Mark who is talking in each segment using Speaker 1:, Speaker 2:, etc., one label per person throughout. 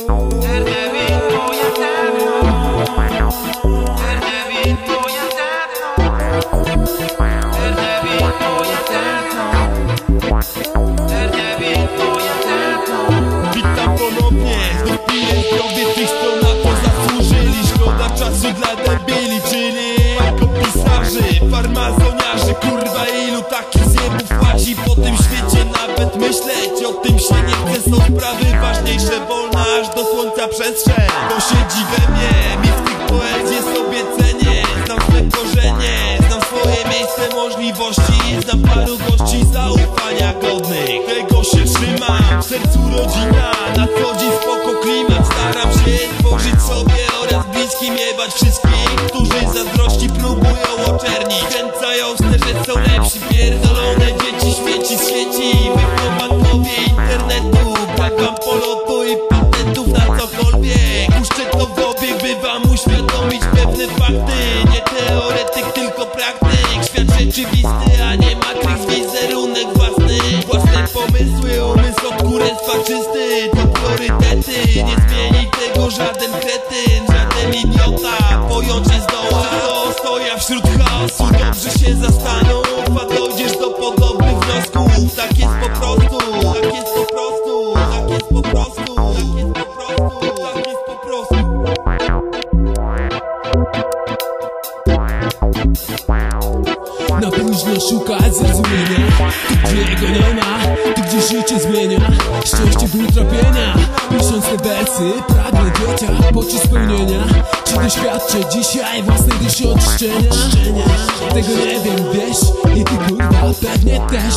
Speaker 1: Witam ponownie, znów piję zdrowie tych, co na to zasłużyli Szkoda czasu dla debili, czyli pisarzy, farmazoniarzy Kurwa ilu takich zjebów płaci po tym świecie? Nawet myśleć o tym się nie chce. Są sprawy ważniejsze, wolna aż do słońca przestrzeń. To siedzi we mnie, mi w tych poezję sobie cenię. Znam swe korzenie, znam swoje miejsce możliwości. Znam paru gości zaufania godnych. Tego się trzymam, w sercu rodzina. Na co dzień spoko klimat. Staram się tworzyć sobie oraz bliskim Jebać wszystkich, którzy zazdrości próbują oczernić. Kręcają że są lepsi Pierdolone Świat rzeczywisty, a nie matryks Wizerunek własny. Własne pomysły, umysł od kurestwa czysty To priorytety, nie zmieni tego żaden kretyn. Żaden idiota, pojąć się zdoła. To stoja wśród chaosu, dobrze się zastanów
Speaker 2: Próżno szukać zrozumienia. Tu gdzie nie ma, tu gdzie życie zmienia? Szczęście w utrapienia. Pisząc te wersy, pragnę dzieciak poczuć spełnienia? Czy doświadczę dzisiaj własnej duszy oczyszczenia? Tego nie wiem, wiesz, i ty kurwa pewnie też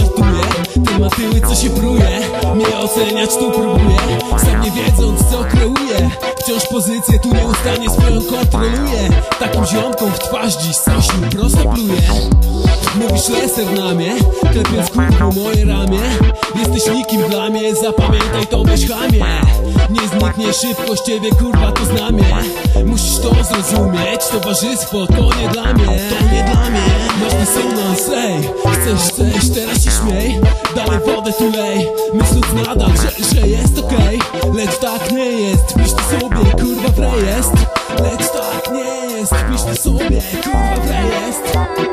Speaker 2: mówię, nie żartuję. Tematyły co się pruje, mnie oceniać tu próbuję. Sam nie wiedząc co kreuję Wciąż pozycję tu nieustannie swoją kontroluję. Takim ziomkom w twarz dziś coś mi prosto pluje. Mówisz leser na mnie, klepiąc kurwą moje ramię. Jesteś nikim dla mnie, zapamiętaj to weź chamie. Nie zniknie szybko z ciebie kurwa to znamie. Musisz to zrozumieć, towarzystwo to nie dla mnie. To nie dla mnie. Masz dysonans, ej Chcesz, chcesz, Dalej wodę tu lej Myśląc nadal, że, że jest okej. Lecz tak nie jest, pisz to sobie kurwa w rejestr. Lecz tak nie jest, pisz to sobie kurwa w rejestr